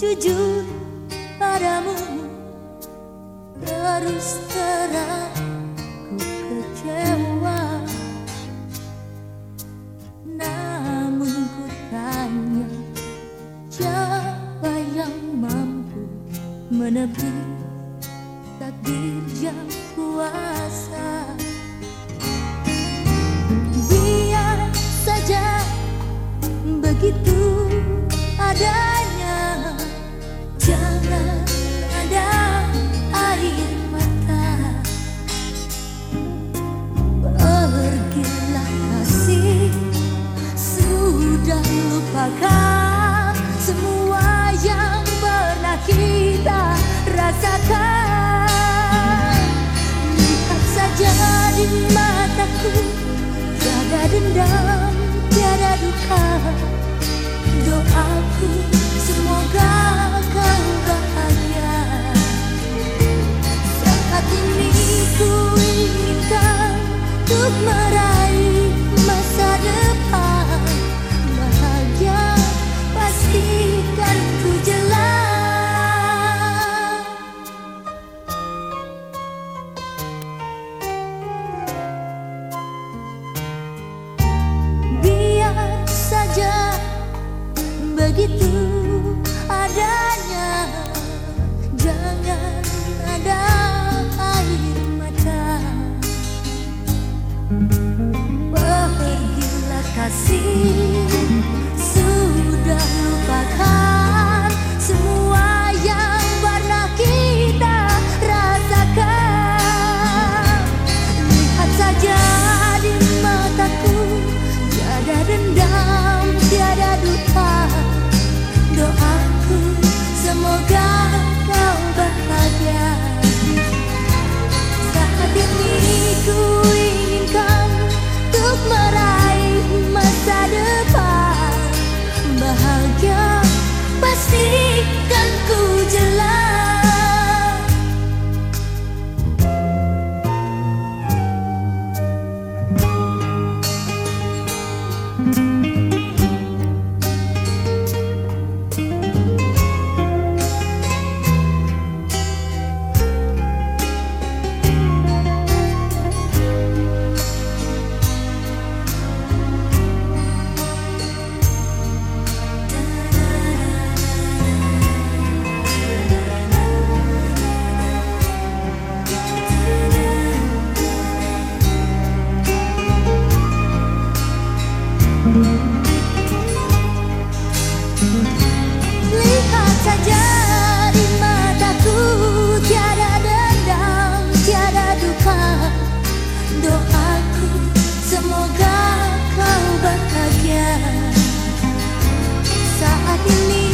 jujur padamu. Terus terang ku kecewa. Namun ku tanya Siapa yang mampu menebus takdir yang kuasa Doaku semoga begitu adanya Jangan ada air mata. Pergilah kasih Semoga kau bahagia saat ini.